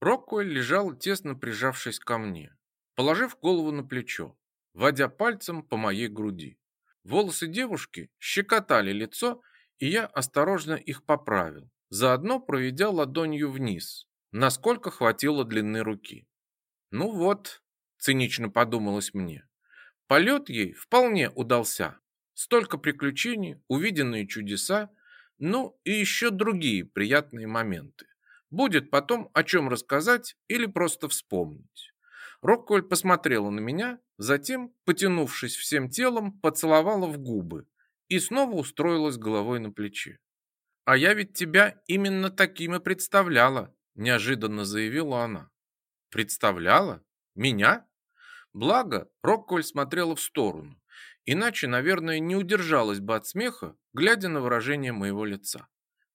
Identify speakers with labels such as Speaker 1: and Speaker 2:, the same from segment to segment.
Speaker 1: Роккуэль лежал, тесно прижавшись ко мне, положив голову на плечо, водя пальцем по моей груди. Волосы девушки щекотали лицо, и я осторожно их поправил, заодно проведя ладонью вниз, насколько хватило длины руки. Ну вот, цинично подумалось мне. Полет ей вполне удался. Столько приключений, увиденные чудеса, ну и еще другие приятные моменты. Будет потом о чем рассказать или просто вспомнить. Рокколь посмотрела на меня, затем, потянувшись всем телом, поцеловала в губы и снова устроилась головой на плече. «А я ведь тебя именно таким и представляла», неожиданно заявила она. «Представляла? Меня?» Благо, Рокколь смотрела в сторону, иначе, наверное, не удержалась бы от смеха, глядя на выражение моего лица.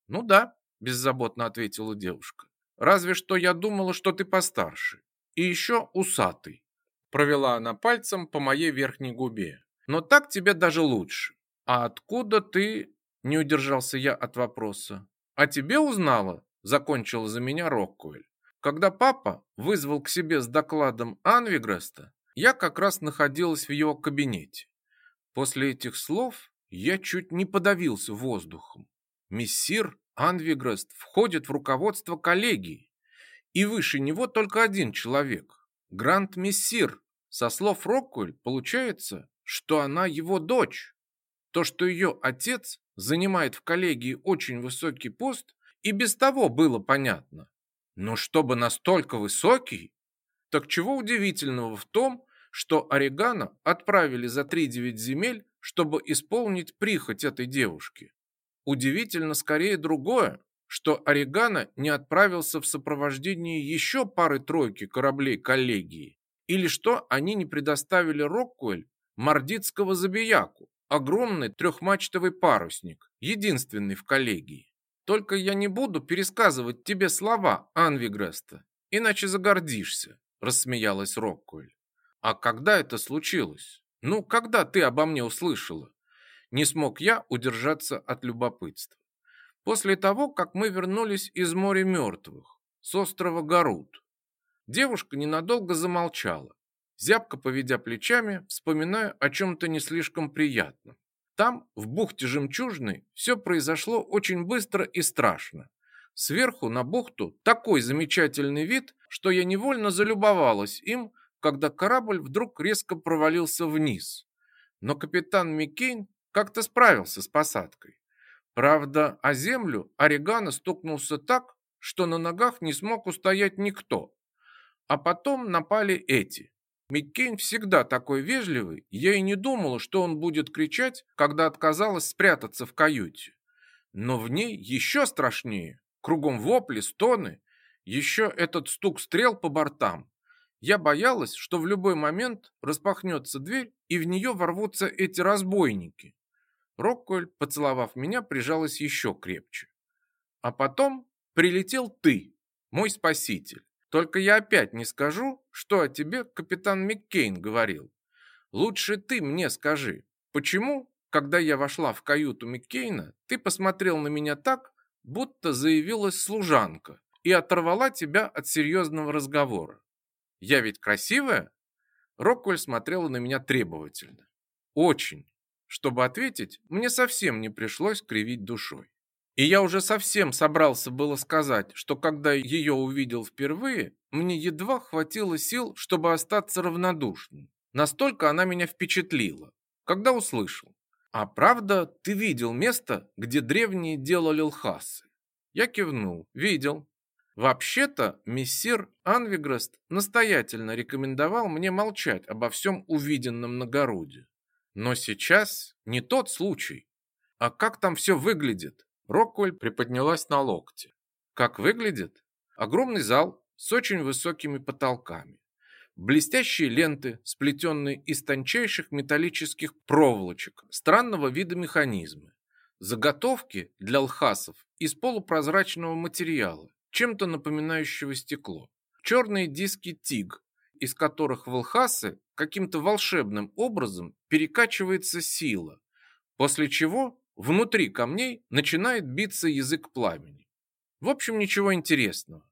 Speaker 1: «Ну да, беззаботно ответила девушка. Разве что я думала, что ты постарше. И еще усатый. Провела она пальцем по моей верхней губе. Но так тебе даже лучше. А откуда ты... Не удержался я от вопроса. А тебе узнала? Закончила за меня Роккуэль. Когда папа вызвал к себе с докладом Анвигреста, я как раз находилась в его кабинете. После этих слов я чуть не подавился воздухом. Мессир Анвиграст входит в руководство коллегии, и выше него только один человек – Грант Мессир. Со слов Роккуль получается, что она его дочь. То, что ее отец занимает в коллегии очень высокий пост, и без того было понятно. Но чтобы настолько высокий, так чего удивительного в том, что Орегана отправили за 3-9 земель, чтобы исполнить прихоть этой девушки. Удивительно скорее другое, что Орегана не отправился в сопровождении еще пары-тройки кораблей коллегии, или что они не предоставили Роккуэль мордитского забияку, огромный трехмачтовый парусник, единственный в коллегии. Только я не буду пересказывать тебе слова Анвигреста, иначе загордишься, рассмеялась Роккуэль. А когда это случилось? Ну, когда ты обо мне услышала? Не смог я удержаться от любопытства. После того, как мы вернулись из моря мертвых, с острова Гарут, девушка ненадолго замолчала, зябко поведя плечами, вспоминая о чем-то не слишком приятном. Там, в бухте Жемчужной, все произошло очень быстро и страшно. Сверху на бухту такой замечательный вид, что я невольно залюбовалась им, когда корабль вдруг резко провалился вниз. Но капитан Миккейн как-то справился с посадкой. Правда, о землю Орегано стукнулся так, что на ногах не смог устоять никто. А потом напали эти. Миккейн всегда такой вежливый, я и не думала, что он будет кричать, когда отказалась спрятаться в каюте. Но в ней еще страшнее. Кругом вопли, стоны, еще этот стук стрел по бортам. Я боялась, что в любой момент распахнется дверь, и в нее ворвутся эти разбойники. Рокколь, поцеловав меня, прижалась еще крепче. А потом прилетел ты, мой спаситель. Только я опять не скажу, что о тебе капитан Маккейн говорил. Лучше ты мне скажи, почему, когда я вошла в каюту Маккейна, ты посмотрел на меня так, будто заявилась служанка и оторвала тебя от серьезного разговора. Я ведь красивая? Рокколь смотрела на меня требовательно. Очень. Чтобы ответить, мне совсем не пришлось кривить душой. И я уже совсем собрался было сказать, что когда ее увидел впервые, мне едва хватило сил, чтобы остаться равнодушным. Настолько она меня впечатлила, когда услышал. А правда, ты видел место, где древние делали лхасы? Я кивнул. Видел. Вообще-то, мессир Анвиграст настоятельно рекомендовал мне молчать обо всем увиденном на городе. Но сейчас не тот случай. А как там все выглядит? Роквель приподнялась на локте. Как выглядит? Огромный зал с очень высокими потолками. Блестящие ленты, сплетенные из тончайших металлических проволочек, странного вида механизмы. Заготовки для лхасов из полупрозрачного материала, чем-то напоминающего стекло. Черные диски ТИГ, из которых в лхасы каким-то волшебным образом перекачивается сила, после чего внутри камней начинает биться язык пламени. В общем, ничего интересного.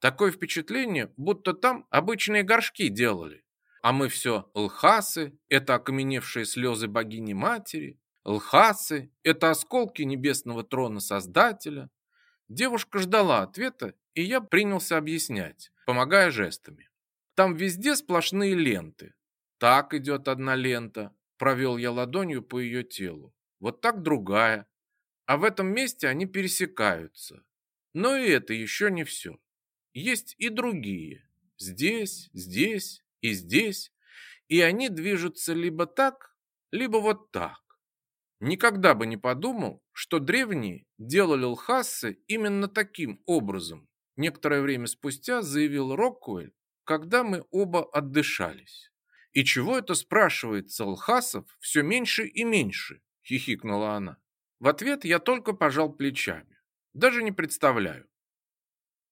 Speaker 1: Такое впечатление, будто там обычные горшки делали. А мы все лхасы, это окаменевшие слезы богини-матери, лхасы, это осколки небесного трона Создателя. Девушка ждала ответа, и я принялся объяснять, помогая жестами. Там везде сплошные ленты. Так идет одна лента, провел я ладонью по ее телу. Вот так другая. А в этом месте они пересекаются. Но и это еще не все. Есть и другие. Здесь, здесь и здесь. И они движутся либо так, либо вот так. Никогда бы не подумал, что древние делали лхассы именно таким образом. Некоторое время спустя заявил Роккуэль, когда мы оба отдышались. И чего это спрашивается лхасов все меньше и меньше, хихикнула она. В ответ я только пожал плечами. Даже не представляю,